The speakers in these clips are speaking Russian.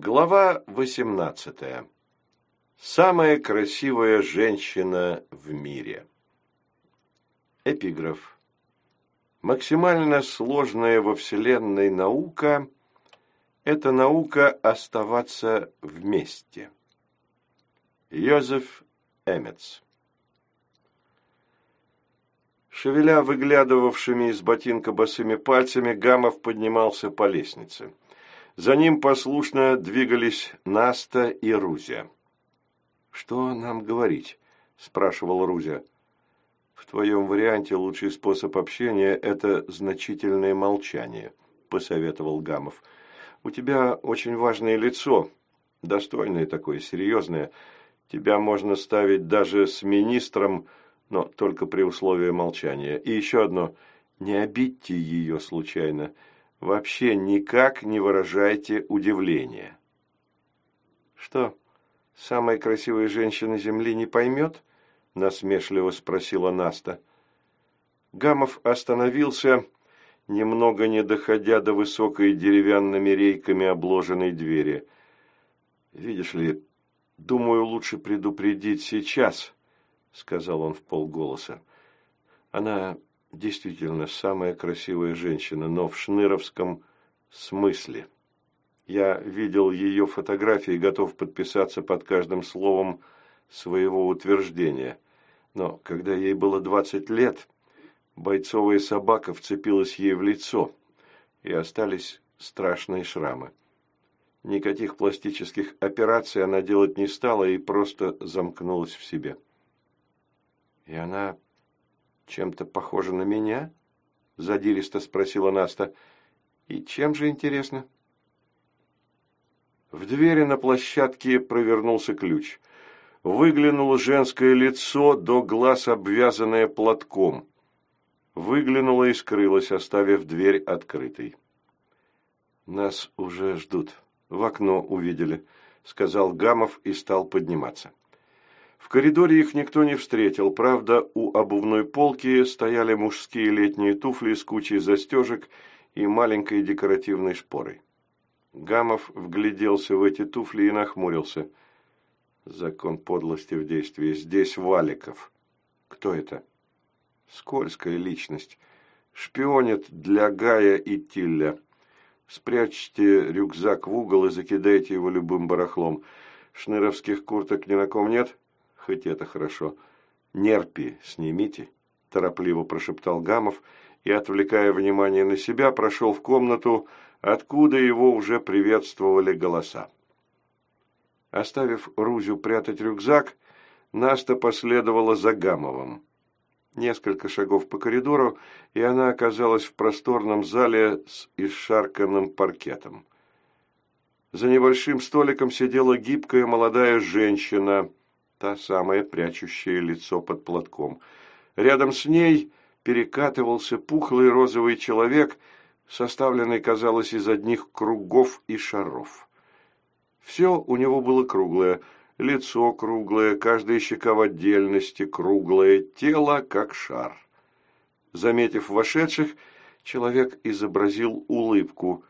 Глава 18. Самая красивая женщина в мире. Эпиграф. Максимально сложная во Вселенной наука – это наука оставаться вместе. Йозеф Эмец. Шевеля выглядывавшими из ботинка босыми пальцами, Гамов поднимался по лестнице. За ним послушно двигались Наста и Рузя. «Что нам говорить?» – спрашивал Рузя. «В твоем варианте лучший способ общения – это значительное молчание», – посоветовал Гамов. «У тебя очень важное лицо, достойное такое, серьезное. Тебя можно ставить даже с министром, но только при условии молчания. И еще одно – не обидьте ее случайно» вообще никак не выражайте удивления. «Что, самая красивая женщина Земли не поймет?» – насмешливо спросила Наста. Гамов остановился, немного не доходя до высокой деревянными рейками обложенной двери. «Видишь ли, думаю, лучше предупредить сейчас», – сказал он в полголоса. «Она действительно самая красивая женщина, но в шныровском смысле. Я видел ее фотографии и готов подписаться под каждым словом своего утверждения. Но когда ей было двадцать лет, бойцовая собака вцепилась ей в лицо, и остались страшные шрамы. Никаких пластических операций она делать не стала и просто замкнулась в себе. И она чем-то похожа на меня?» – задиристо спросила Наста. «И чем же, интересно?» В двери на площадке провернулся ключ. Выглянуло женское лицо, до глаз обвязанное платком. Выглянуло и скрылось, оставив дверь открытой. «Нас уже ждут. В окно увидели», – сказал Гамов и стал подниматься. В коридоре их никто не встретил, правда, у обувной полки стояли мужские летние туфли с кучей застежек и маленькой декоративной шпорой. Гамов вгляделся в эти туфли и нахмурился. Закон подлости в действии. Здесь Валиков. Кто это? Скользкая личность. Шпионит для Гая и Тилля. Спрячьте рюкзак в угол и закидайте его любым барахлом. Шныровских курток ни на ком нет? Хоть это хорошо. Нерпи снимите, торопливо прошептал Гамов и, отвлекая внимание на себя, прошел в комнату, откуда его уже приветствовали голоса. Оставив Рузю прятать рюкзак, Наста последовала за Гамовым. Несколько шагов по коридору, и она оказалась в просторном зале с исшарканным паркетом. За небольшим столиком сидела гибкая молодая женщина та самая, прячущая лицо под платком. Рядом с ней перекатывался пухлый розовый человек, составленный, казалось, из одних кругов и шаров. Все у него было круглое, лицо круглое, каждая щека в отдельности круглое, тело как шар. Заметив вошедших, человек изобразил улыбку,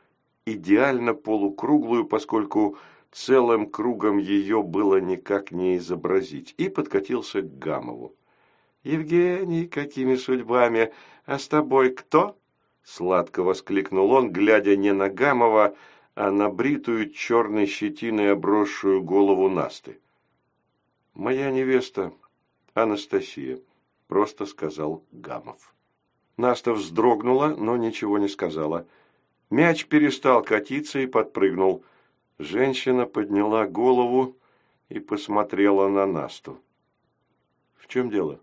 идеально полукруглую, поскольку целым кругом ее было никак не изобразить, и подкатился к Гамову. «Евгений, какими судьбами? А с тобой кто?» Сладко воскликнул он, глядя не на Гамова, а на бритую черной щетиной обросшую голову Насты. «Моя невеста Анастасия», — просто сказал Гамов. Наста вздрогнула, но ничего не сказала. Мяч перестал катиться и подпрыгнул — Женщина подняла голову и посмотрела на Насту. «В чем дело?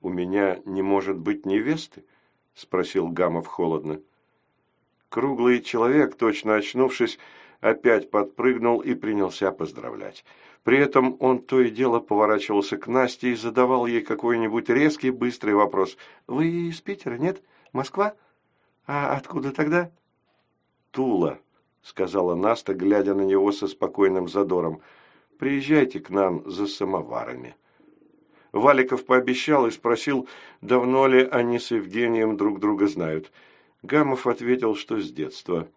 У меня не может быть невесты?» – спросил Гамов холодно. Круглый человек, точно очнувшись, опять подпрыгнул и принялся поздравлять. При этом он то и дело поворачивался к Насте и задавал ей какой-нибудь резкий, быстрый вопрос. «Вы из Питера, нет? Москва? А откуда тогда?» «Тула», сказала Наста, глядя на него со спокойным задором. «Приезжайте к нам за самоварами». Валиков пообещал и спросил, давно ли они с Евгением друг друга знают. Гамов ответил, что с детства.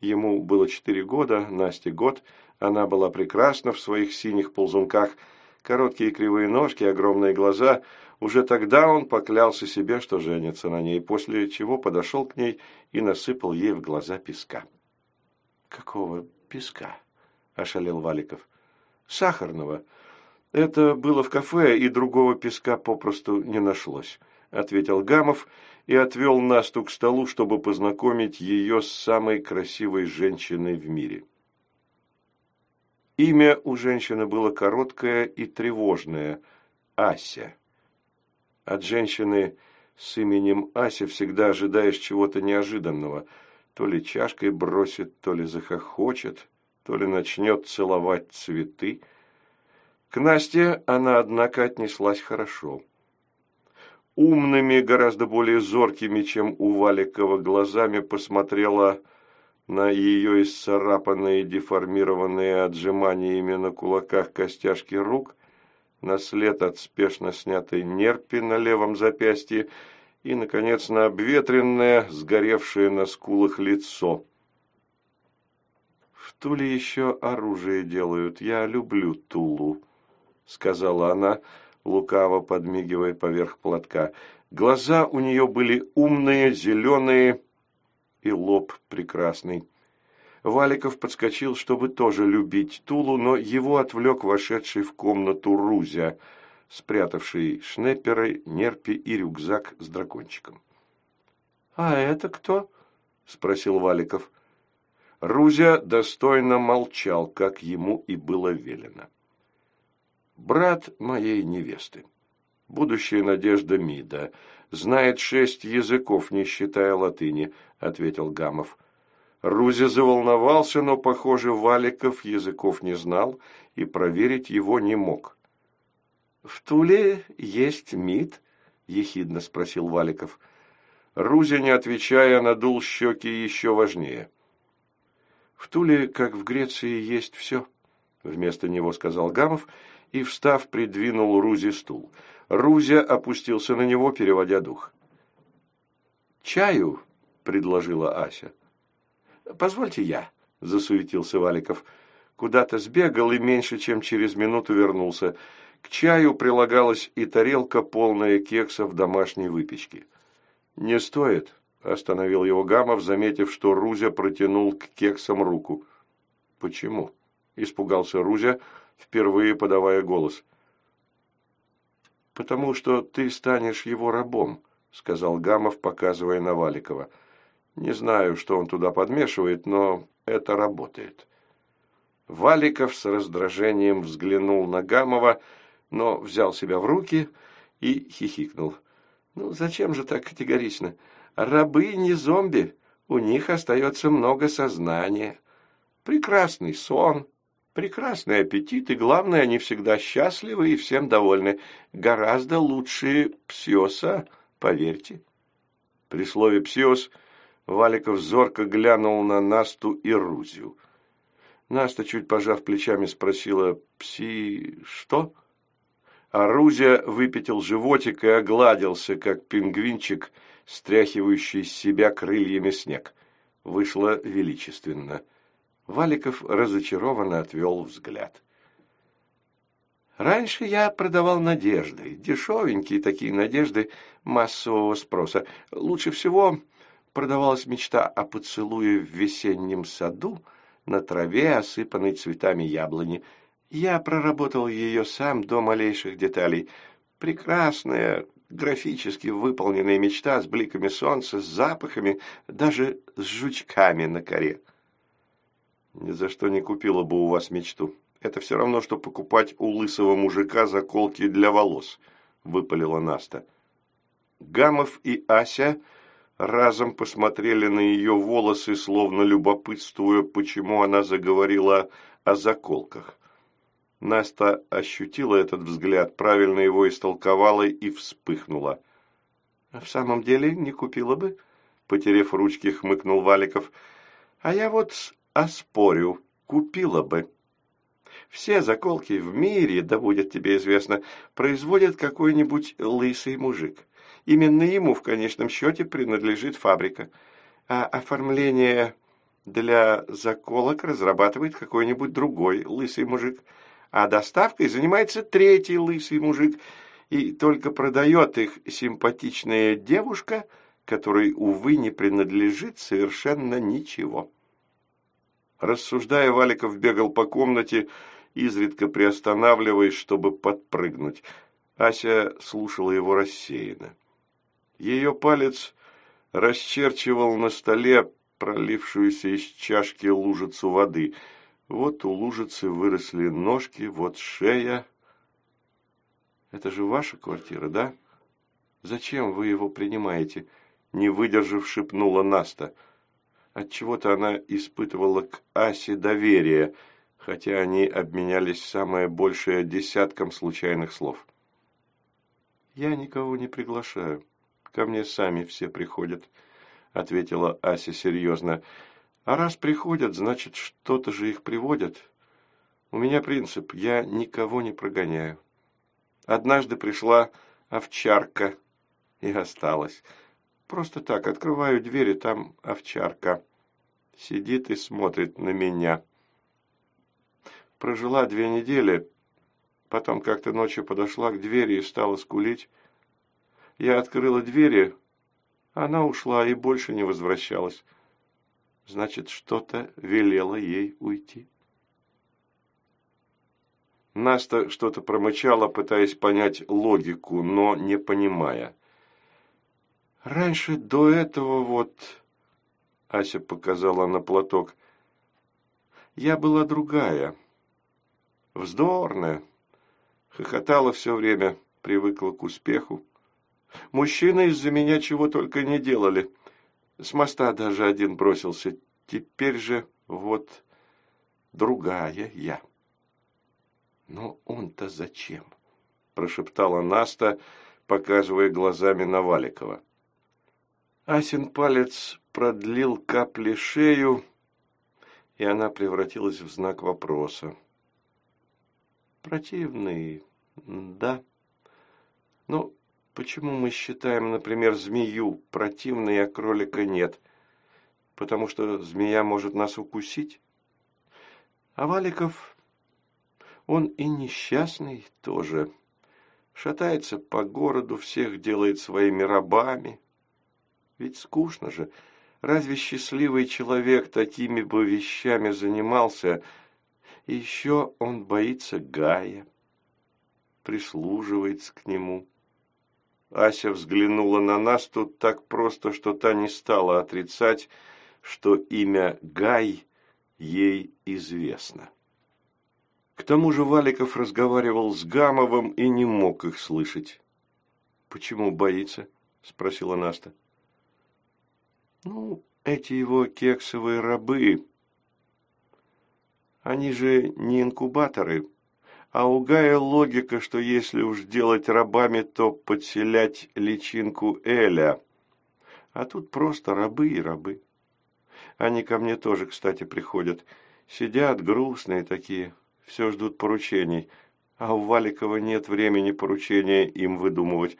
Ему было четыре года, Насте год. Она была прекрасна в своих синих ползунках, короткие кривые ножки, огромные глаза. Уже тогда он поклялся себе, что женится на ней, после чего подошел к ней и насыпал ей в глаза песка. «Какого песка?» – ошалел Валиков. «Сахарного. Это было в кафе, и другого песка попросту не нашлось», – ответил Гамов и отвел Насту к столу, чтобы познакомить ее с самой красивой женщиной в мире. Имя у женщины было короткое и тревожное – Ася. От женщины с именем Ася всегда ожидаешь чего-то неожиданного. То ли чашкой бросит, то ли захохочет, то ли начнет целовать цветы. К Насте она, однако, отнеслась хорошо. Умными, гораздо более зоркими, чем у Валикова, глазами посмотрела на ее исцарапанные, деформированные отжиманиями на кулаках костяшки рук, на след от спешно снятой нерпи на левом запястье и, наконец, на обветренное, сгоревшее на скулах лицо. «В Туле еще оружие делают. Я люблю Тулу», — сказала она, лукаво подмигивая поверх платка. Глаза у нее были умные, зеленые, и лоб прекрасный. Валиков подскочил, чтобы тоже любить Тулу, но его отвлек вошедший в комнату Рузя, спрятавший шнепперы, нерпи и рюкзак с дракончиком. «А это кто?» – спросил Валиков. Рузя достойно молчал, как ему и было велено. «Брат моей невесты, будущая Надежда Мида, знает шесть языков, не считая латыни», – ответил Гамов. Рузя заволновался, но, похоже, Валиков языков не знал и проверить его не мог. «В Туле есть МИД?» – ехидно спросил Валиков. Рузя, не отвечая, надул щеки еще важнее. «В Туле, как в Греции, есть все», – вместо него сказал Гамов и, встав, придвинул Рузе стул. Рузя опустился на него, переводя дух. «Чаю?» – предложила Ася. «Позвольте я», – засуетился Валиков. Куда-то сбегал и меньше, чем через минуту вернулся. К чаю прилагалась и тарелка, полная кексов домашней выпечки. «Не стоит», – остановил его Гамов, заметив, что Рузя протянул к кексам руку. «Почему?» – испугался Рузя, впервые подавая голос. «Потому что ты станешь его рабом», – сказал Гамов, показывая на Валикова. Не знаю, что он туда подмешивает, но это работает. Валиков с раздражением взглянул на Гамова, но взял себя в руки и хихикнул. «Ну, зачем же так категорично? Рабы не зомби, у них остается много сознания. Прекрасный сон, прекрасный аппетит, и, главное, они всегда счастливы и всем довольны. Гораздо лучше псиоса, поверьте». При слове «псиос» Валиков зорко глянул на Насту и Рузю. Наста, чуть пожав плечами, спросила «Пси... что?» Рузя выпятил животик и огладился, как пингвинчик, стряхивающий с себя крыльями снег. Вышло величественно. Валиков разочарованно отвел взгляд. Раньше я продавал надежды, дешевенькие такие надежды массового спроса. Лучше всего продавалась мечта о поцелуе в весеннем саду на траве, осыпанной цветами яблони. Я проработал ее сам до малейших деталей. Прекрасная, графически выполненная мечта с бликами солнца, с запахами, даже с жучками на коре. Ни за что не купила бы у вас мечту. Это все равно, что покупать у лысого мужика заколки для волос, выпалила Наста. Гамов и Ася разом посмотрели на ее волосы, словно любопытствуя, почему она заговорила о заколках. Наста ощутила этот взгляд, правильно его истолковала и вспыхнула. «В самом деле не купила бы?» Потерев ручки, хмыкнул Валиков. «А я вот оспорю, купила бы. Все заколки в мире, да будет тебе известно, производит какой-нибудь лысый мужик. Именно ему в конечном счете принадлежит фабрика. А оформление для заколок разрабатывает какой-нибудь другой лысый мужик, а доставкой занимается третий лысый мужик, и только продает их симпатичная девушка, которой, увы, не принадлежит совершенно ничего. Рассуждая, Валиков бегал по комнате, изредка приостанавливаясь, чтобы подпрыгнуть. Ася слушала его рассеянно. Ее палец расчерчивал на столе пролившуюся из чашки лужицу воды. Вот у лужицы выросли ножки, вот шея. Это же ваша квартира, да? Зачем вы его принимаете? Не выдержав, шепнула Наста. Отчего-то она испытывала к Асе доверие, хотя они обменялись самое большее десятком случайных слов. «Я никого не приглашаю. Ко мне сами все приходят», – ответила Ася серьезно. «А раз приходят, значит, что-то же их приводят. У меня принцип – я никого не прогоняю. Однажды пришла овчарка и осталась. Просто так, открываю дверь, и там овчарка. Сидит и смотрит на меня. Прожила две недели, потом как-то ночью подошла к двери и стала скулить. Я открыла двери, она ушла и больше не возвращалась. Значит, что-то велело ей уйти. Наста что-то промычала, пытаясь понять логику, но не понимая. «Раньше до этого вот...» Ася показала на платок. «Я была другая, вздорная, хохотала все время, привыкла к успеху. Мужчины из-за меня чего только не делали. С моста даже один бросился. Теперь же вот другая я. Но он-то зачем? Прошептала Наста, показывая глазами на Валикова. Асин палец продлил капли шею, и она превратилась в знак вопроса. Противный, да. Ну, Почему мы считаем, например, змею противной, а кролика нет? Потому что змея может нас укусить? А Валиков, он и несчастный тоже. Шатается по городу, всех делает своими рабами. Ведь скучно же. Разве счастливый человек такими бы вещами занимался? И еще он боится Гая, прислуживается к нему. Ася взглянула на нас тут так просто, что та не стала отрицать, что имя Гай ей известно. К тому же Валиков разговаривал с Гамовым и не мог их слышать. «Почему боится?» – спросила Наста. «Ну, эти его кексовые рабы, они же не инкубаторы, а у Гая логика, что если уж делать рабами, то подселять личинку Эля. А тут просто рабы и рабы. Они ко мне тоже, кстати, приходят. Сидят грустные такие, все ждут поручений. А у Валикова нет времени поручения им выдумывать.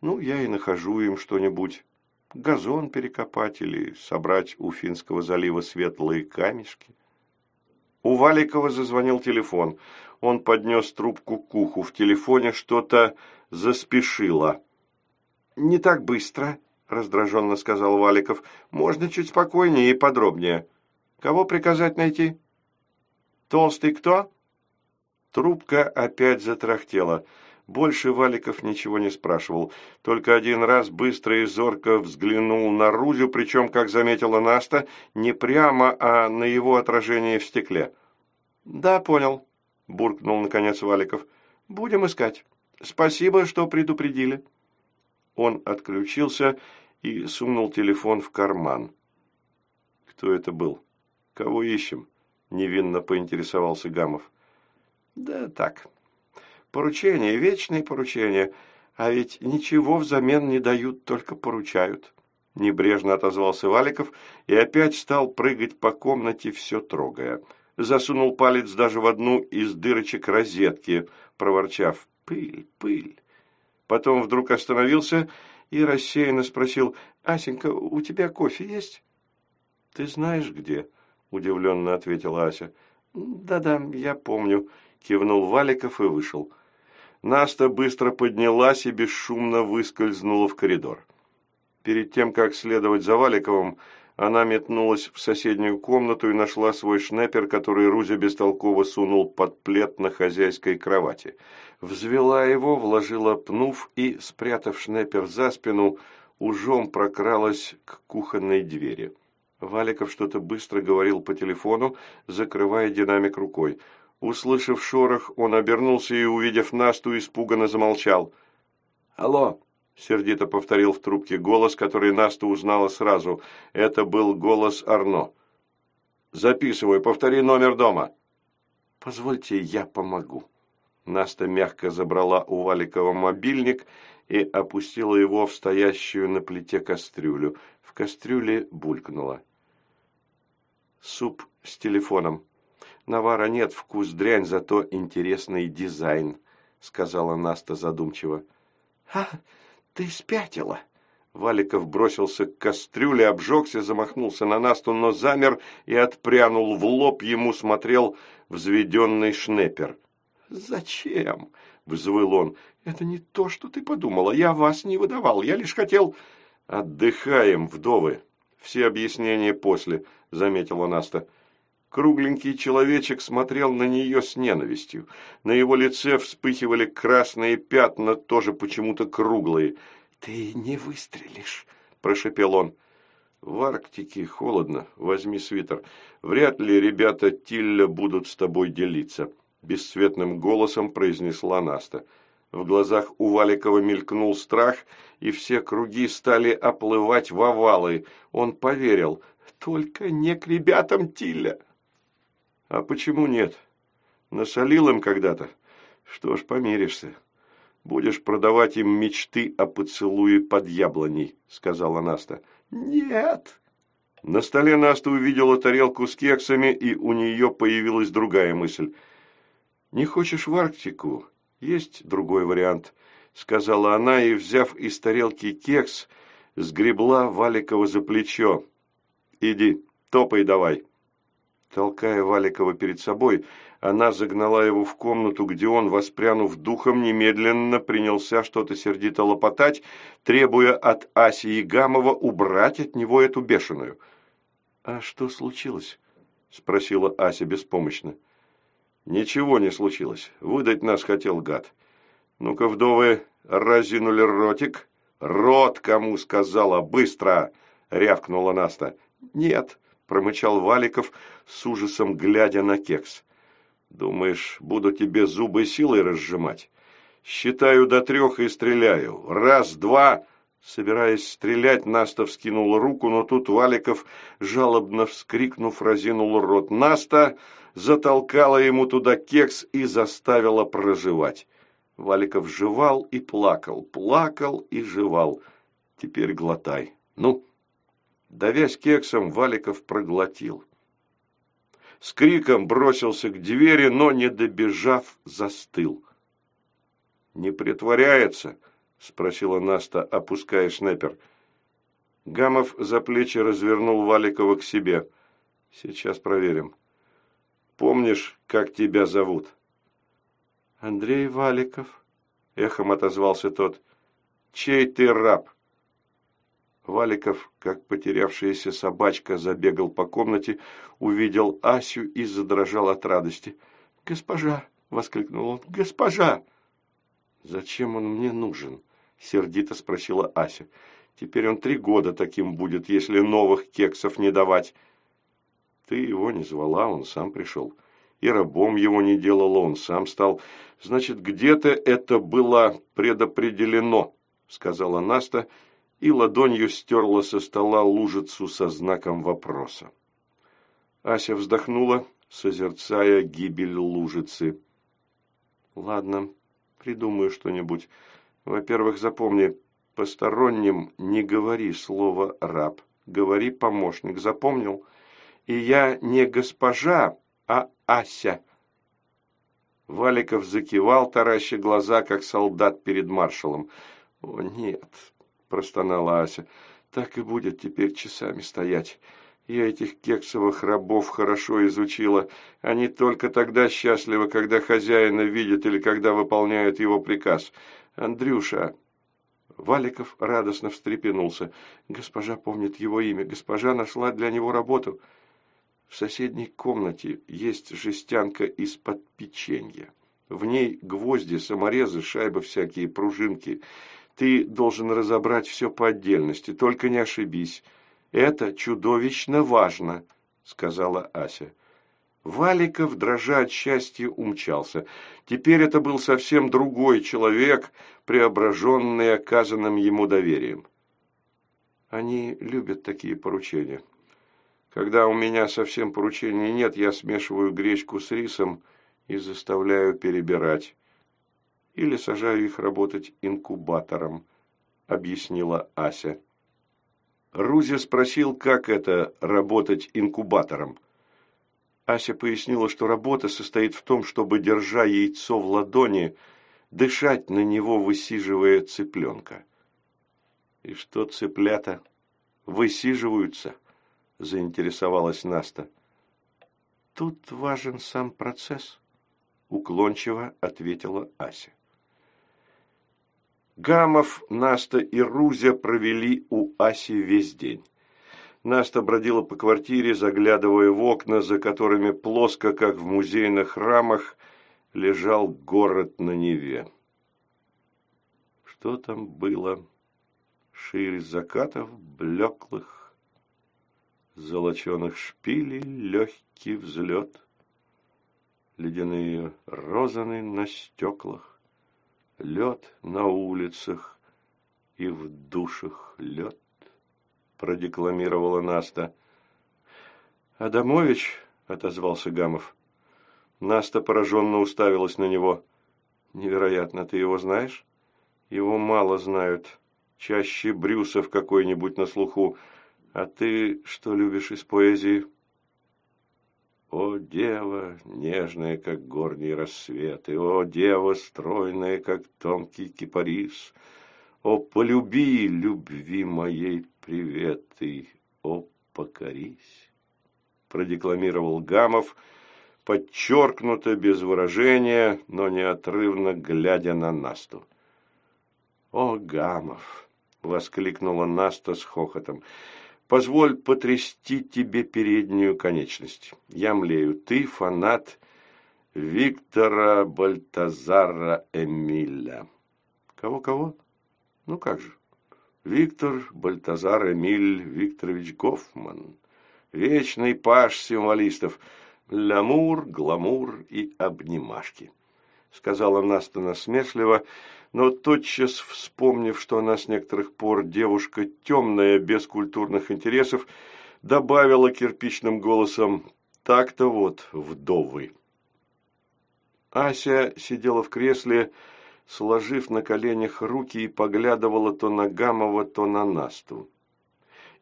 Ну, я и нахожу им что-нибудь. Газон перекопать или собрать у Финского залива светлые камешки. У Валикова зазвонил телефон. Он поднес трубку к уху. В телефоне что-то заспешило. «Не так быстро», – раздраженно сказал Валиков. «Можно чуть спокойнее и подробнее. Кого приказать найти?» «Толстый кто?» Трубка опять затрахтела. Больше Валиков ничего не спрашивал. Только один раз быстро и зорко взглянул на Рузю, причем, как заметила Наста, не прямо, а на его отражение в стекле. «Да, понял», – буркнул наконец Валиков. «Будем искать. Спасибо, что предупредили». Он отключился и сунул телефон в карман. «Кто это был? Кого ищем?» – невинно поинтересовался Гамов. «Да так. Поручение, вечные поручения. А ведь ничего взамен не дают, только поручают». Небрежно отозвался Валиков и опять стал прыгать по комнате, все трогая – засунул палец даже в одну из дырочек розетки, проворчав «пыль, пыль». Потом вдруг остановился и рассеянно спросил «Асенька, у тебя кофе есть?» «Ты знаешь, где?» – удивленно ответила Ася. «Да-да, я помню», – кивнул Валиков и вышел. Наста быстро поднялась и бесшумно выскользнула в коридор. Перед тем, как следовать за Валиковым, она метнулась в соседнюю комнату и нашла свой шнепер, который Рузя бестолково сунул под плед на хозяйской кровати. Взвела его, вложила пнув и, спрятав шнепер за спину, ужом прокралась к кухонной двери. Валиков что-то быстро говорил по телефону, закрывая динамик рукой. Услышав шорох, он обернулся и, увидев Насту, испуганно замолчал. «Алло!» – сердито повторил в трубке голос, который Наста узнала сразу. Это был голос Арно. «Записывай, повтори номер дома». «Позвольте, я помогу». Наста мягко забрала у Валикова мобильник и опустила его в стоящую на плите кастрюлю. В кастрюле булькнула. Суп с телефоном. Навара нет, вкус дрянь, зато интересный дизайн, сказала Наста задумчиво. А, ты спятила. Валиков бросился к кастрюле, обжегся, замахнулся на Насту, но замер и отпрянул в лоб, ему смотрел взведенный шнепер. «Зачем?» — взвыл он. «Это не то, что ты подумала. Я вас не выдавал. Я лишь хотел...» «Отдыхаем, вдовы. Все объяснения после», — заметила Наста. Кругленький человечек смотрел на нее с ненавистью. На его лице вспыхивали красные пятна, тоже почему-то круглые. «Ты не выстрелишь», – прошепел он. «В Арктике холодно. Возьми свитер. Вряд ли ребята Тилля будут с тобой делиться», – бесцветным голосом произнесла Наста. В глазах у Валикова мелькнул страх, и все круги стали оплывать в овалы. Он поверил. «Только не к ребятам Тилля!» «А почему нет? Насолил им когда-то? Что ж, помиришься. Будешь продавать им мечты о поцелуе под яблоней», — сказала Наста. «Нет!» На столе Наста увидела тарелку с кексами, и у нее появилась другая мысль. «Не хочешь в Арктику? Есть другой вариант», — сказала она, и, взяв из тарелки кекс, сгребла Валикова за плечо. «Иди, топай давай». Толкая Валикова перед собой, она загнала его в комнату, где он, воспрянув духом, немедленно принялся что-то сердито лопотать, требуя от Аси Егамова убрать от него эту бешеную. «А что случилось?» – спросила Ася беспомощно. «Ничего не случилось. Выдать нас хотел гад. Ну-ка, вдовы, разинули ротик. Рот кому сказала, быстро!» – рявкнула Наста. «Нет», – промычал Валиков, с ужасом глядя на кекс. «Думаешь, буду тебе зубы силой разжимать? Считаю до трех и стреляю. Раз, два...» Собираясь стрелять, Наста вскинул руку, но тут Валиков, жалобно вскрикнув, разинул рот. Наста затолкала ему туда кекс и заставила проживать. Валиков жевал и плакал, плакал и жевал. Теперь глотай. Ну, давясь кексом, Валиков проглотил с криком бросился к двери, но, не добежав, застыл. «Не притворяется?» – спросила Наста, опуская шнепер. Гамов за плечи развернул Валикова к себе. «Сейчас проверим. Помнишь, как тебя зовут?» «Андрей Валиков», – эхом отозвался тот. «Чей ты раб?» Валиков, как потерявшаяся собачка, забегал по комнате, увидел Асю и задрожал от радости. «Госпожа!» — воскликнул он. «Госпожа!» «Зачем он мне нужен?» — сердито спросила Ася. «Теперь он три года таким будет, если новых кексов не давать». «Ты его не звала, он сам пришел. И рабом его не делала, он сам стал. Значит, где-то это было предопределено», — сказала Наста, — и ладонью стерла со стола лужицу со знаком вопроса. Ася вздохнула, созерцая гибель лужицы. «Ладно, придумаю что-нибудь. Во-первых, запомни, посторонним не говори слово «раб». Говори «помощник». Запомнил? И я не госпожа, а Ася». Валиков закивал, тараща глаза, как солдат перед маршалом. «О, нет, простонала Ася. «Так и будет теперь часами стоять. Я этих кексовых рабов хорошо изучила. Они только тогда счастливы, когда хозяина видят или когда выполняют его приказ. Андрюша...» Валиков радостно встрепенулся. Госпожа помнит его имя. Госпожа нашла для него работу. В соседней комнате есть жестянка из-под печенья. В ней гвозди, саморезы, шайбы всякие, пружинки. Ты должен разобрать все по отдельности, только не ошибись. Это чудовищно важно, сказала Ася. Валиков, дрожа от счастья, умчался. Теперь это был совсем другой человек, преображенный оказанным ему доверием. Они любят такие поручения. Когда у меня совсем поручений нет, я смешиваю гречку с рисом и заставляю перебирать. Или сажаю их работать инкубатором, объяснила Ася. Рузя спросил, как это работать инкубатором. Ася пояснила, что работа состоит в том, чтобы, держа яйцо в ладони, дышать на него, высиживая цыпленка. «И что цыплята высиживаются?» – заинтересовалась Наста. «Тут важен сам процесс», – уклончиво ответила Ася. Гамов, Наста и Рузя провели у Аси весь день. Наста бродила по квартире, заглядывая в окна, за которыми плоско, как в музейных рамах, лежал город на Неве. Что там было? Шире закатов, блеклых, золоченых шпилей, легкий взлет, ледяные розаны на стеклах, лед на улицах и в душах лед продекламировала Наста. «Адамович?» – отозвался Гамов. Наста пораженно уставилась на него. «Невероятно, ты его знаешь?» «Его мало знают. Чаще Брюсов какой-нибудь на слуху. А ты что любишь из поэзии?» О, дева, нежная, как горний рассвет, и о, дева, стройная, как тонкий кипарис, о, полюби любви моей привет и о, покорись, продекламировал Гамов, подчеркнуто, без выражения, но неотрывно глядя на Насту. «О, Гамов!» — воскликнула Наста с хохотом. «Позволь потрясти тебе переднюю конечность. Я млею. Ты фанат Виктора Бальтазара Эмиля». «Кого-кого?» Ну как же? Виктор Бальтазар Эмиль Викторович Гофман. Вечный паш символистов. Лямур, гламур и обнимашки. Сказала Наста насмешливо, но тотчас, вспомнив, что она с некоторых пор девушка темная, без культурных интересов, добавила кирпичным голосом «Так-то вот, вдовы». Ася сидела в кресле, сложив на коленях руки и поглядывала то на Гамова, то на Насту.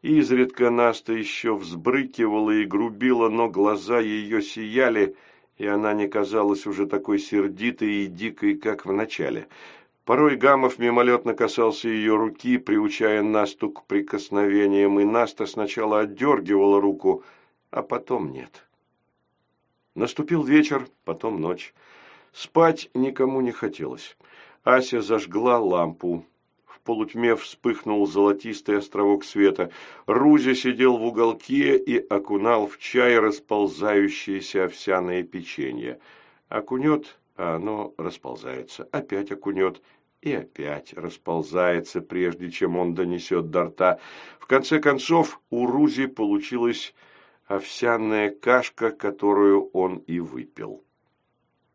Изредка Наста еще взбрыкивала и грубила, но глаза ее сияли, и она не казалась уже такой сердитой и дикой, как в начале. Порой Гамов мимолетно касался ее руки, приучая Насту к прикосновениям, и Наста сначала отдергивала руку, а потом нет. Наступил вечер, потом ночь. Спать никому не хотелось. Ася зажгла лампу. В полутьме вспыхнул золотистый островок света. Рузя сидел в уголке и окунал в чай расползающееся овсяное печенье. Окунет, а оно расползается. Опять окунет и опять расползается, прежде чем он донесет до рта. В конце концов, у Рузи получилась овсяная кашка, которую он и выпил.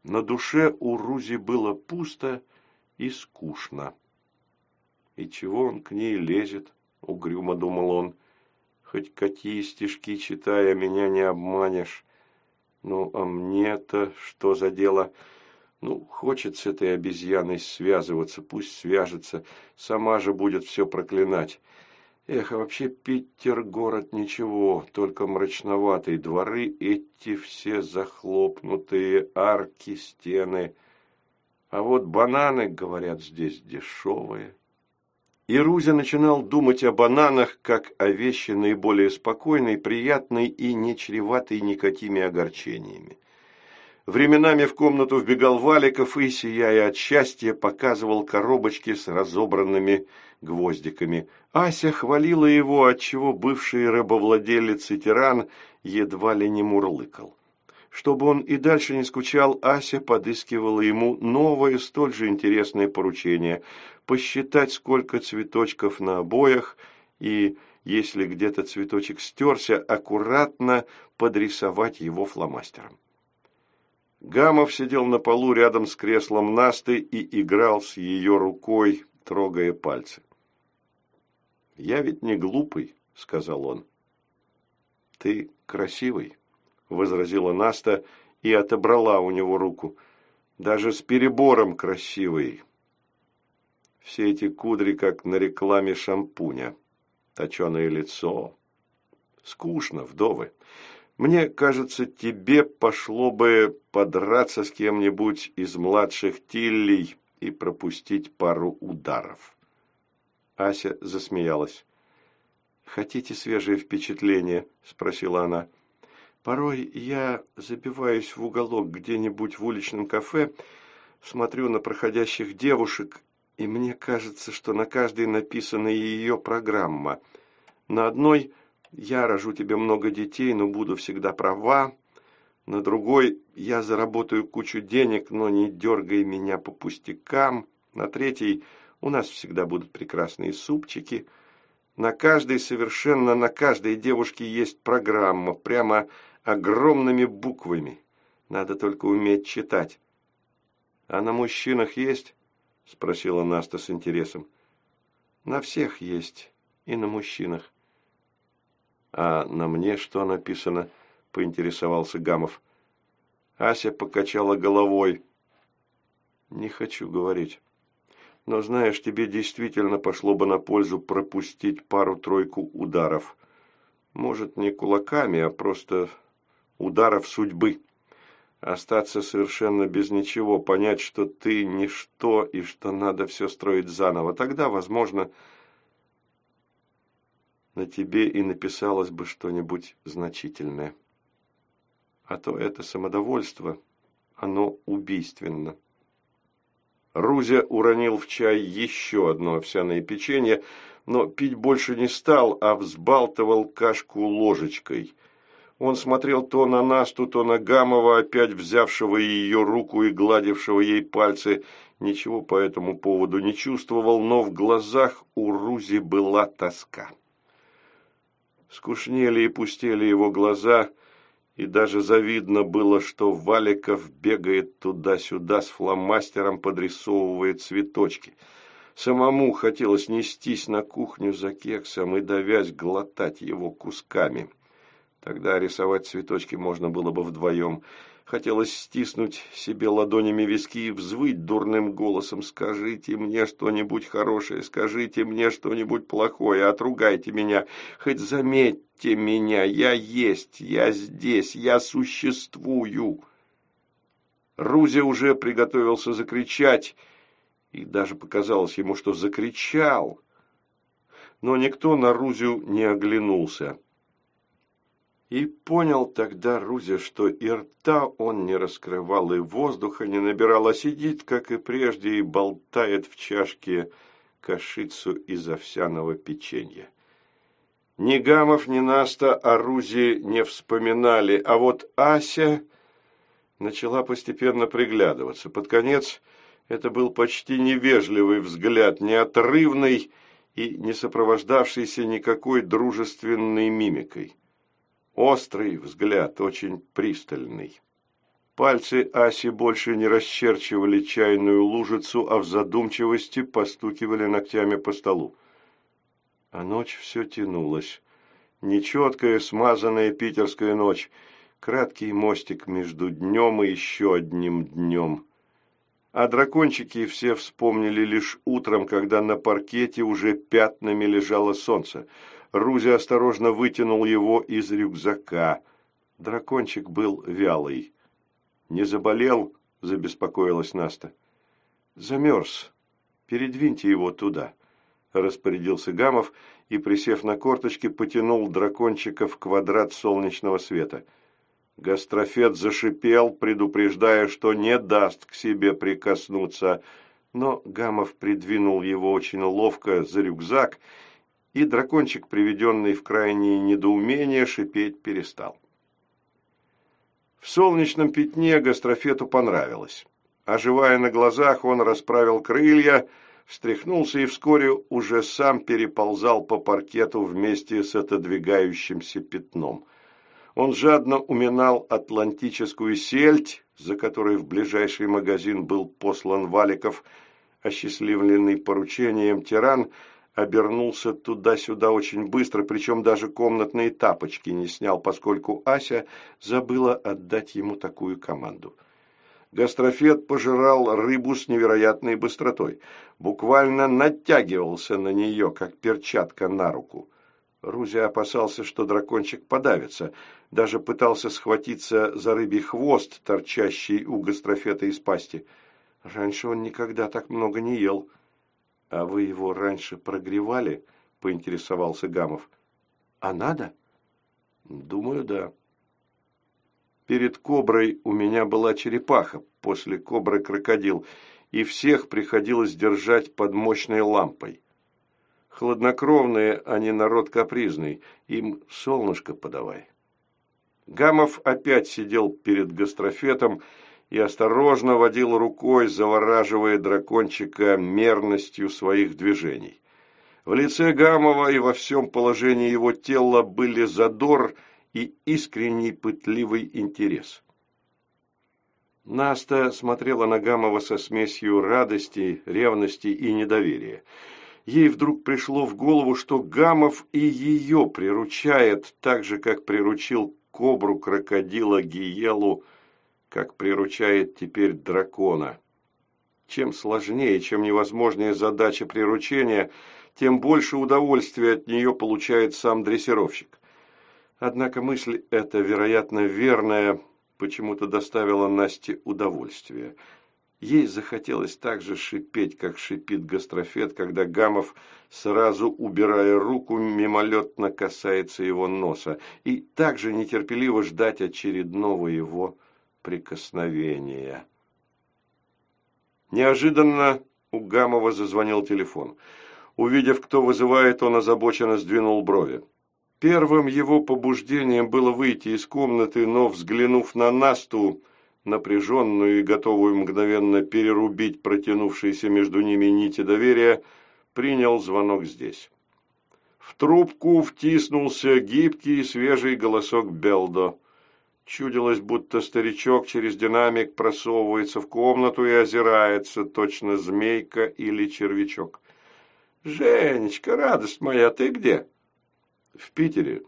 На душе у Рузи было пусто, и скучно. И чего он к ней лезет, угрюмо думал он. Хоть какие стишки читая, меня не обманешь. Ну, а мне-то что за дело? Ну, хочет с этой обезьяной связываться, пусть свяжется, сама же будет все проклинать. Эх, а вообще Питер город ничего, только мрачноватые дворы эти все захлопнутые, арки, стены – а вот бананы, говорят, здесь дешевые. И Рузя начинал думать о бананах, как о вещи наиболее спокойной, приятной и не чреватой никакими огорчениями. Временами в комнату вбегал Валиков и, сияя от счастья, показывал коробочки с разобранными гвоздиками. Ася хвалила его, отчего бывший рыбовладелец и тиран едва ли не мурлыкал. Чтобы он и дальше не скучал, Ася подыскивала ему новое, столь же интересное поручение – посчитать, сколько цветочков на обоях, и, если где-то цветочек стерся, аккуратно подрисовать его фломастером. Гамов сидел на полу рядом с креслом Насты и играл с ее рукой, трогая пальцы. «Я ведь не глупый», — сказал он. «Ты красивый», – возразила Наста и отобрала у него руку. «Даже с перебором красивый. Все эти кудри, как на рекламе шампуня. Точеное лицо. Скучно, вдовы. Мне кажется, тебе пошло бы подраться с кем-нибудь из младших Тиллей и пропустить пару ударов». Ася засмеялась. «Хотите свежее впечатление?» – спросила она. Порой я забиваюсь в уголок где-нибудь в уличном кафе, смотрю на проходящих девушек, и мне кажется, что на каждой написана ее программа. На одной «Я рожу тебе много детей, но буду всегда права», на другой «Я заработаю кучу денег, но не дергай меня по пустякам», на третьей «У нас всегда будут прекрасные супчики». На каждой, совершенно на каждой девушке есть программа, прямо огромными буквами. Надо только уметь читать. А на мужчинах есть? Спросила Наста с интересом. На всех есть. И на мужчинах. А на мне что написано? Поинтересовался Гамов. Ася покачала головой. Не хочу говорить. Но знаешь, тебе действительно пошло бы на пользу пропустить пару-тройку ударов. Может, не кулаками, а просто ударов судьбы. Остаться совершенно без ничего, понять, что ты ничто и что надо все строить заново. Тогда, возможно, на тебе и написалось бы что-нибудь значительное. А то это самодовольство, оно убийственно. Рузя уронил в чай еще одно овсяное печенье, но пить больше не стал, а взбалтывал кашку ложечкой – он смотрел то на Насту, то на Гамова, опять взявшего ее руку и гладившего ей пальцы. Ничего по этому поводу не чувствовал, но в глазах у Рузи была тоска. Скучнели и пустели его глаза, и даже завидно было, что Валиков бегает туда-сюда с фломастером, подрисовывая цветочки. Самому хотелось нестись на кухню за кексом и, давясь, глотать его кусками. Тогда рисовать цветочки можно было бы вдвоем. Хотелось стиснуть себе ладонями виски и взвыть дурным голосом. «Скажите мне что-нибудь хорошее, скажите мне что-нибудь плохое, отругайте меня, хоть заметьте меня, я есть, я здесь, я существую». Рузи уже приготовился закричать, и даже показалось ему, что закричал. Но никто на Рузю не оглянулся. И понял тогда Рузя, что и рта он не раскрывал, и воздуха не набирал, а сидит, как и прежде, и болтает в чашке кашицу из овсяного печенья. Ни Гамов, ни Наста о Рузе не вспоминали, а вот Ася начала постепенно приглядываться. Под конец это был почти невежливый взгляд, неотрывный и не сопровождавшийся никакой дружественной мимикой. Острый взгляд, очень пристальный. Пальцы Аси больше не расчерчивали чайную лужицу, а в задумчивости постукивали ногтями по столу. А ночь все тянулась. Нечеткая, смазанная питерская ночь. Краткий мостик между днем и еще одним днем. А дракончики все вспомнили лишь утром, когда на паркете уже пятнами лежало солнце – Рузи осторожно вытянул его из рюкзака. Дракончик был вялый. «Не заболел?» – забеспокоилась Наста. «Замерз. Передвиньте его туда». – распорядился Гамов и, присев на корточки, потянул дракончика в квадрат солнечного света. Гастрофет зашипел, предупреждая, что не даст к себе прикоснуться, но Гамов придвинул его очень ловко за рюкзак, и дракончик, приведенный в крайнее недоумение, шипеть перестал. В солнечном пятне гастрофету понравилось. Оживая на глазах, он расправил крылья, встряхнулся и вскоре уже сам переползал по паркету вместе с отодвигающимся пятном. Он жадно уминал атлантическую сельдь, за которой в ближайший магазин был послан Валиков, осчастливленный поручением тиран, обернулся туда-сюда очень быстро, причем даже комнатные тапочки не снял, поскольку Ася забыла отдать ему такую команду. Гастрофет пожирал рыбу с невероятной быстротой, буквально натягивался на нее, как перчатка на руку. Рузя опасался, что дракончик подавится, даже пытался схватиться за рыбий хвост, торчащий у гастрофета из пасти. Раньше он никогда так много не ел. «А вы его раньше прогревали?» – поинтересовался Гамов. «А надо?» «Думаю, да». Перед коброй у меня была черепаха, после кобры крокодил, и всех приходилось держать под мощной лампой. Хладнокровные, они народ капризный, им солнышко подавай. Гамов опять сидел перед гастрофетом и осторожно водил рукой, завораживая дракончика мерностью своих движений. В лице Гамова и во всем положении его тела были задор и искренний пытливый интерес. Наста смотрела на Гамова со смесью радости, ревности и недоверия. Ей вдруг пришло в голову, что Гамов и ее приручает, так же, как приручил кобру, крокодила, гиелу, как приручает теперь дракона. Чем сложнее, чем невозможнее задача приручения, тем больше удовольствия от нее получает сам дрессировщик. Однако мысль эта, вероятно, верная, почему-то доставила Насте удовольствие. Ей захотелось так же шипеть, как шипит гастрофет, когда Гамов, сразу убирая руку, мимолетно касается его носа, и также нетерпеливо ждать очередного его прикосновения. Неожиданно у Гамова зазвонил телефон. Увидев, кто вызывает, он озабоченно сдвинул брови. Первым его побуждением было выйти из комнаты, но, взглянув на Насту, напряженную и готовую мгновенно перерубить протянувшиеся между ними нити доверия, принял звонок здесь. В трубку втиснулся гибкий и свежий голосок Белдо. Чудилось, будто старичок через динамик просовывается в комнату и озирается, точно змейка или червячок. «Женечка, радость моя, ты где?» «В Питере.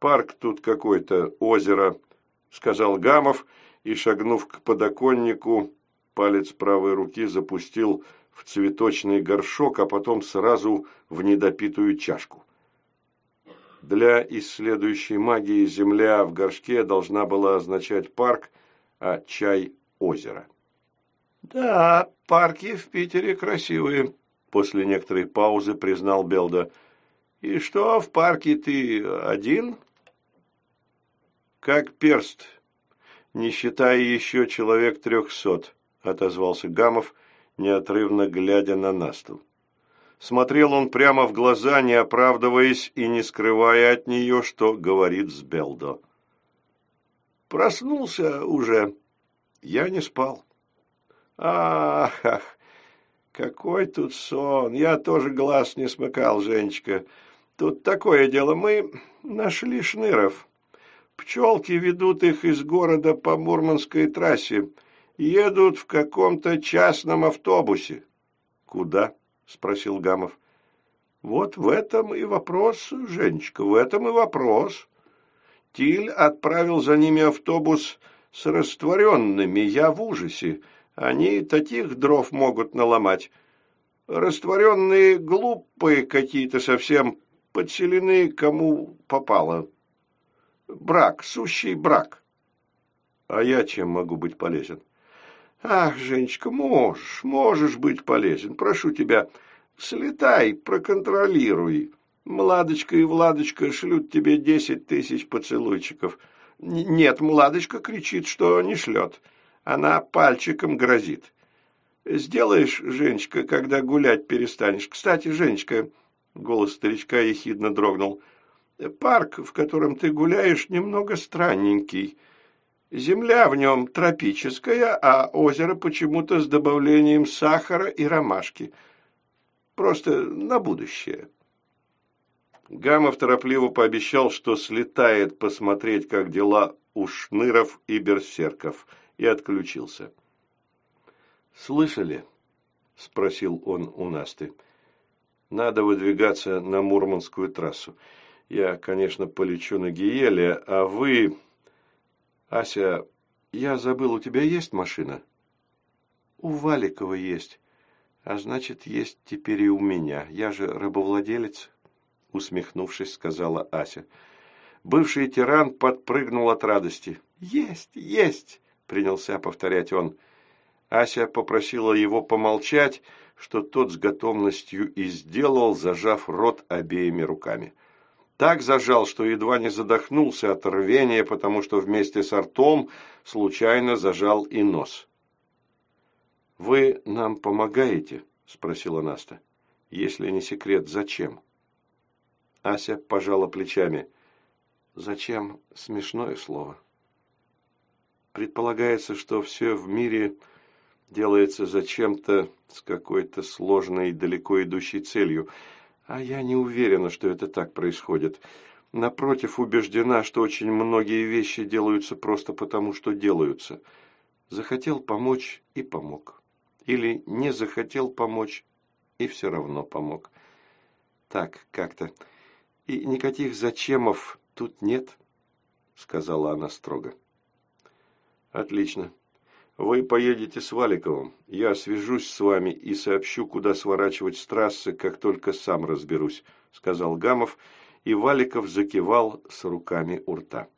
Парк тут какой-то, озеро», — сказал Гамов и, шагнув к подоконнику, палец правой руки запустил в цветочный горшок, а потом сразу в недопитую чашку. Для исследующей магии земля в горшке должна была означать парк, а чай – озеро. «Да, парки в Питере красивые», – после некоторой паузы признал Белда. «И что, в парке ты один?» «Как перст, не считая еще человек трехсот», – отозвался Гамов, неотрывно глядя на Насту. Смотрел он прямо в глаза, не оправдываясь и не скрывая от нее, что говорит с Белдо. Проснулся уже. Я не спал. Ах, ах, какой тут сон! Я тоже глаз не смыкал, Женечка. Тут такое дело, мы нашли шныров. Пчелки ведут их из города по Мурманской трассе. Едут в каком-то частном автобусе. Куда? – спросил Гамов. «Вот в этом и вопрос, Женечка, в этом и вопрос. Тиль отправил за ними автобус с растворенными, я в ужасе. Они таких дров могут наломать. Растворенные глупые какие-то совсем, подселены кому попало. Брак, сущий брак. А я чем могу быть полезен? Ах, Женечка, можешь, можешь быть полезен. Прошу тебя, Слетай, проконтролируй. Младочка и Владочка шлют тебе десять тысяч поцелуйчиков. Нет, Младочка кричит, что не шлет. Она пальчиком грозит. Сделаешь, Женечка, когда гулять перестанешь. Кстати, Женечка, голос старичка ехидно дрогнул, парк, в котором ты гуляешь, немного странненький. Земля в нем тропическая, а озеро почему-то с добавлением сахара и ромашки. Просто на будущее. Гамов торопливо пообещал, что слетает посмотреть, как дела у шныров и берсерков, и отключился. «Слышали?» – спросил он у Насты. «Надо выдвигаться на Мурманскую трассу. Я, конечно, полечу на Гиеле, а вы...» «Ася, я забыл, у тебя есть машина?» «У Валикова есть. А значит, есть теперь и у меня. Я же рабовладелец» усмехнувшись, сказала Ася. Бывший тиран подпрыгнул от радости. «Есть, есть!» – принялся повторять он. Ася попросила его помолчать, что тот с готовностью и сделал, зажав рот обеими руками. Так зажал, что едва не задохнулся от рвения, потому что вместе с ртом случайно зажал и нос. «Вы нам помогаете?» – спросила Наста. «Если не секрет, зачем?» Ася пожала плечами. Зачем смешное слово? Предполагается, что все в мире делается зачем-то с какой-то сложной и далеко идущей целью, а я не уверена, что это так происходит. Напротив, убеждена, что очень многие вещи делаются просто потому, что делаются. Захотел помочь и помог. Или не захотел помочь и все равно помог. Так, как-то и никаких зачемов тут нет, сказала она строго. Отлично. Вы поедете с Валиковым. Я свяжусь с вами и сообщу, куда сворачивать с трассы, как только сам разберусь, сказал Гамов, и Валиков закивал с руками у рта.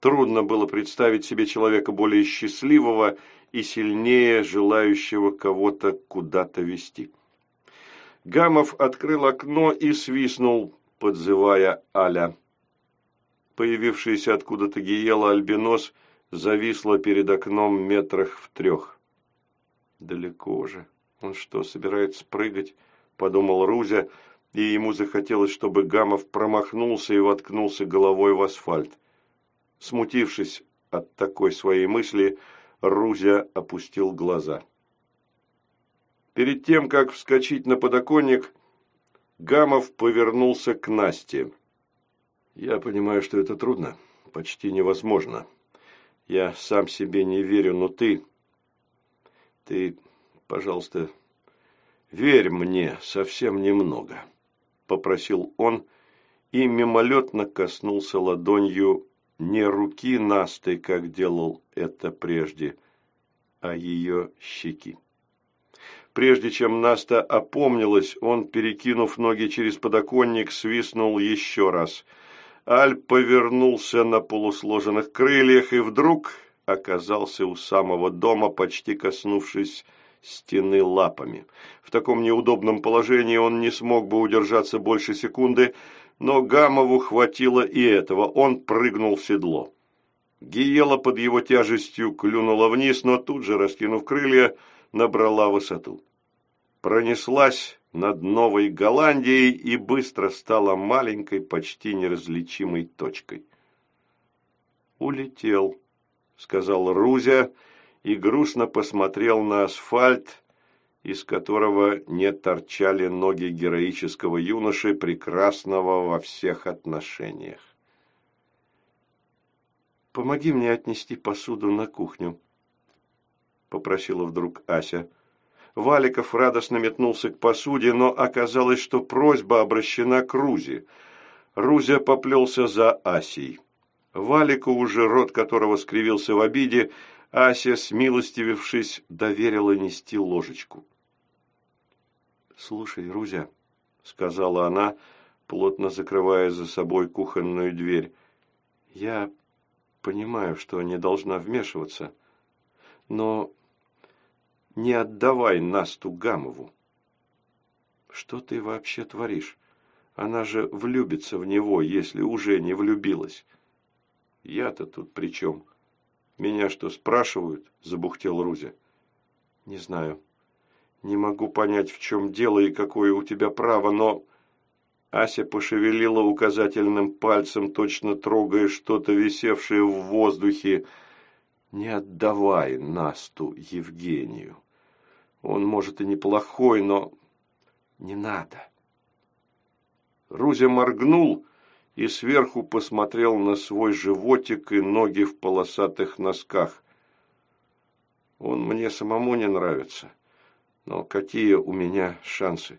Трудно было представить себе человека более счастливого и сильнее желающего кого-то куда-то вести. Гамов открыл окно и свистнул подзывая Аля. Появившаяся откуда-то Гиела Альбинос зависла перед окном метрах в трех. «Далеко же. Он что, собирается прыгать?» – подумал Рузя, и ему захотелось, чтобы Гамов промахнулся и воткнулся головой в асфальт. Смутившись от такой своей мысли, Рузя опустил глаза. Перед тем, как вскочить на подоконник, Гамов повернулся к Насте. «Я понимаю, что это трудно, почти невозможно. Я сам себе не верю, но ты... Ты, пожалуйста, верь мне совсем немного», – попросил он и мимолетно коснулся ладонью не руки Насты, как делал это прежде, а ее щеки. Прежде чем Наста опомнилась, он, перекинув ноги через подоконник, свистнул еще раз. Аль повернулся на полусложенных крыльях и вдруг оказался у самого дома, почти коснувшись стены лапами. В таком неудобном положении он не смог бы удержаться больше секунды, но Гамову хватило и этого. Он прыгнул в седло. Гиела под его тяжестью клюнула вниз, но тут же, раскинув крылья, набрала высоту. Пронеслась над Новой Голландией и быстро стала маленькой, почти неразличимой точкой. «Улетел», — сказал Рузя и грустно посмотрел на асфальт, из которого не торчали ноги героического юноши, прекрасного во всех отношениях. «Помоги мне отнести посуду на кухню», – попросила вдруг Ася. Валиков радостно метнулся к посуде, но оказалось, что просьба обращена к Рузе. Рузя поплелся за Асей. Валику, уже рот которого скривился в обиде, Ася, смилостивившись, доверила нести ложечку. «Слушай, Рузя», — сказала она, плотно закрывая за собой кухонную дверь, — «я понимаю, что не должна вмешиваться, но не отдавай Насту Гамову. Что ты вообще творишь? Она же влюбится в него, если уже не влюбилась. Я-то тут при чем? Меня что, спрашивают? Забухтел Рузя. Не знаю. Не могу понять, в чем дело и какое у тебя право, но... Ася пошевелила указательным пальцем, точно трогая что-то, висевшее в воздухе. «Не отдавай Насту Евгению. Он, может, и неплохой, но не надо». Рузя моргнул и сверху посмотрел на свой животик и ноги в полосатых носках. «Он мне самому не нравится. Но какие у меня шансы?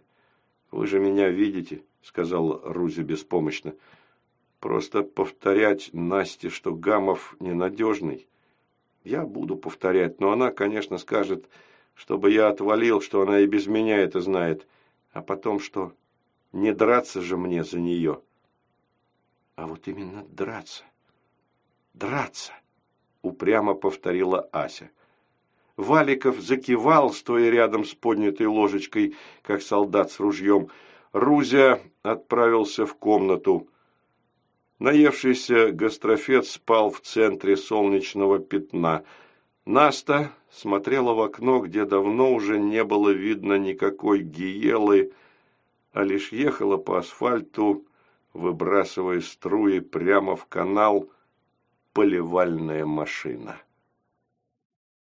Вы же меня видите» сказал Рузи беспомощно. Просто повторять Насте, что Гамов ненадежный. Я буду повторять, но она, конечно, скажет, чтобы я отвалил, что она и без меня это знает. А потом что? Не драться же мне за нее. А вот именно драться. Драться, упрямо повторила Ася. Валиков закивал, стоя рядом с поднятой ложечкой, как солдат с ружьем – Рузя отправился в комнату. Наевшийся гастрофет спал в центре солнечного пятна. Наста смотрела в окно, где давно уже не было видно никакой гиелы, а лишь ехала по асфальту, выбрасывая струи прямо в канал поливальная машина.